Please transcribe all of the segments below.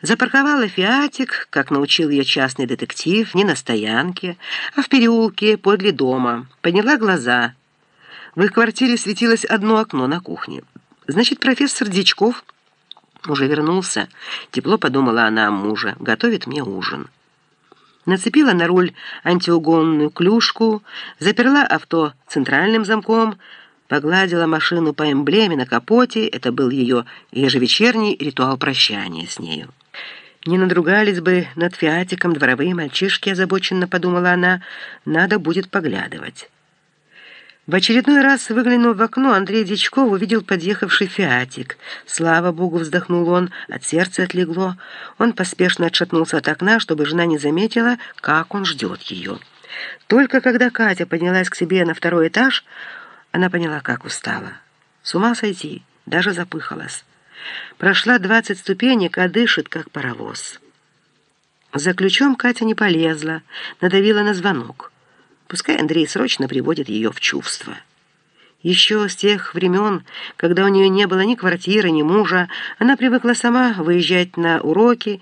Запарковала «Фиатик», как научил ее частный детектив, не на стоянке, а в переулке подле дома. Подняла глаза. В их квартире светилось одно окно на кухне. Значит, профессор Дичков уже вернулся. Тепло подумала она о муже. Готовит мне ужин. Нацепила на руль антиугонную клюшку, заперла авто центральным замком, погладила машину по эмблеме на капоте. Это был ее ежевечерний ритуал прощания с нею. Не надругались бы над фиатиком дворовые мальчишки, озабоченно подумала она, надо будет поглядывать. В очередной раз, выглянув в окно, Андрей Дичков увидел подъехавший фиатик. Слава богу, вздохнул он, от сердца отлегло. Он поспешно отшатнулся от окна, чтобы жена не заметила, как он ждет ее. Только когда Катя поднялась к себе на второй этаж, она поняла, как устала. С ума сойти, даже запыхалась. Прошла двадцать ступенек, а дышит, как паровоз. За ключом Катя не полезла, надавила на звонок. Пускай Андрей срочно приводит ее в чувство. Еще с тех времен, когда у нее не было ни квартиры, ни мужа, она привыкла сама выезжать на уроки,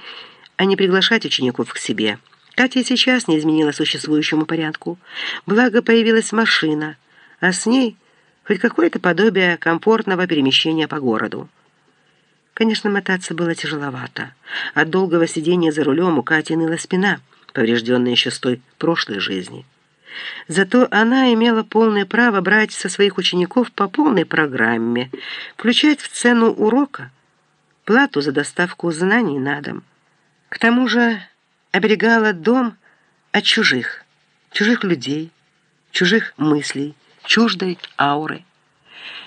а не приглашать учеников к себе. Катя сейчас не изменила существующему порядку. Благо появилась машина, а с ней хоть какое-то подобие комфортного перемещения по городу. Конечно, мотаться было тяжеловато. От долгого сидения за рулем у Кати ныла спина, поврежденная еще с той прошлой жизни. Зато она имела полное право брать со своих учеников по полной программе, включать в цену урока плату за доставку знаний на дом. К тому же оберегала дом от чужих, чужих людей, чужих мыслей, чуждой ауры.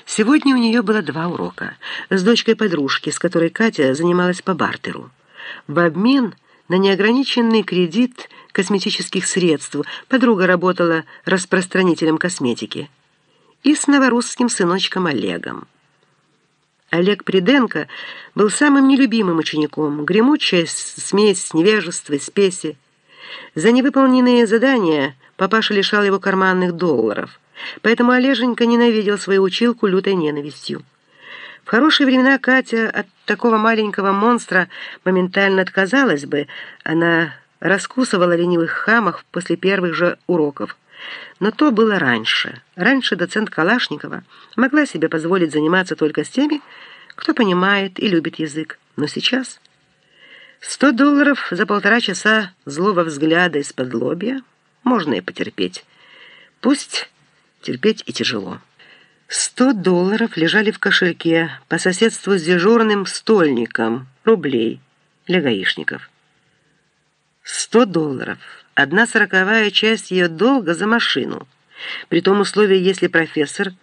Сегодня у нее было два урока с дочкой подружки, с которой Катя занималась по бартеру. В обмен на неограниченный кредит косметических средств подруга работала распространителем косметики. И с новорусским сыночком Олегом. Олег Приденко был самым нелюбимым учеником, гремучая смесь невежества спеси. За невыполненные задания папаша лишал его карманных долларов – Поэтому Олеженька ненавидел свою училку лютой ненавистью. В хорошие времена Катя от такого маленького монстра моментально отказалась бы. Она раскусывала ленивых хамов после первых же уроков. Но то было раньше. Раньше доцент Калашникова могла себе позволить заниматься только с теми, кто понимает и любит язык. Но сейчас... Сто долларов за полтора часа злого взгляда из-под лобья можно и потерпеть. Пусть терпеть и тяжело. Сто долларов лежали в кошельке по соседству с дежурным стольником, рублей для гаишников. Сто долларов, одна сороковая часть ее долга за машину, при том условии, если профессор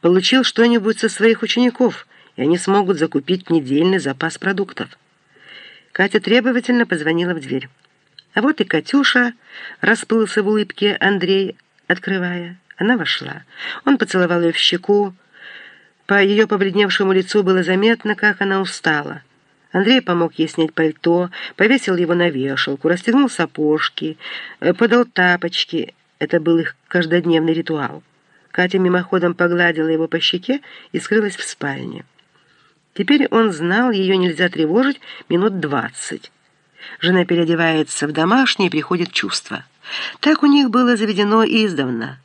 получил что-нибудь со своих учеников, и они смогут закупить недельный запас продуктов. Катя требовательно позвонила в дверь. А вот и Катюша, расплылся в улыбке Андрей, открывая. Она вошла. Он поцеловал ее в щеку. По ее побледневшему лицу было заметно, как она устала. Андрей помог ей снять пальто, повесил его на вешалку, расстегнул сапожки, э, подал тапочки. Это был их каждодневный ритуал. Катя мимоходом погладила его по щеке и скрылась в спальне. Теперь он знал, ее нельзя тревожить минут двадцать. Жена переодевается в домашнее и приходит чувство. Так у них было заведено издавна.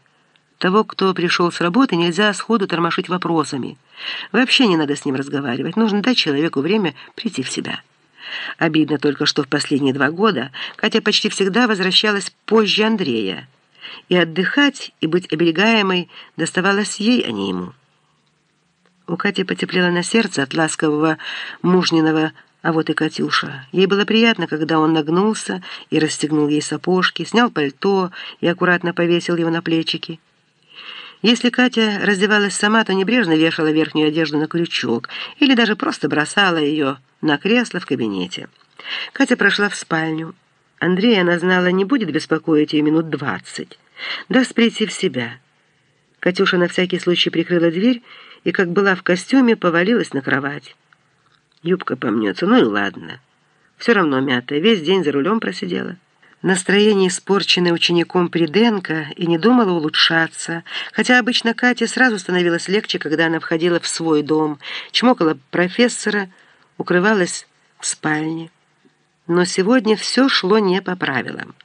Того, кто пришел с работы, нельзя сходу тормошить вопросами. Вообще не надо с ним разговаривать. Нужно дать человеку время прийти в себя. Обидно только, что в последние два года Катя почти всегда возвращалась позже Андрея. И отдыхать, и быть оберегаемой доставалось ей, а не ему. У Кати потеплело на сердце от ласкового мужниного а вот и Катюша. Ей было приятно, когда он нагнулся и расстегнул ей сапожки, снял пальто и аккуратно повесил его на плечики. Если Катя раздевалась сама, то небрежно вешала верхнюю одежду на крючок или даже просто бросала ее на кресло в кабинете. Катя прошла в спальню. Андрей, она знала, не будет беспокоить ее минут двадцать. Даст прийти в себя. Катюша на всякий случай прикрыла дверь и, как была в костюме, повалилась на кровать. Юбка помнется, ну и ладно. Все равно мятая, весь день за рулем просидела. Настроение, испорченное учеником Приденко, и не думало улучшаться, хотя обычно Кате сразу становилось легче, когда она входила в свой дом, чмокала профессора, укрывалась в спальне. Но сегодня все шло не по правилам.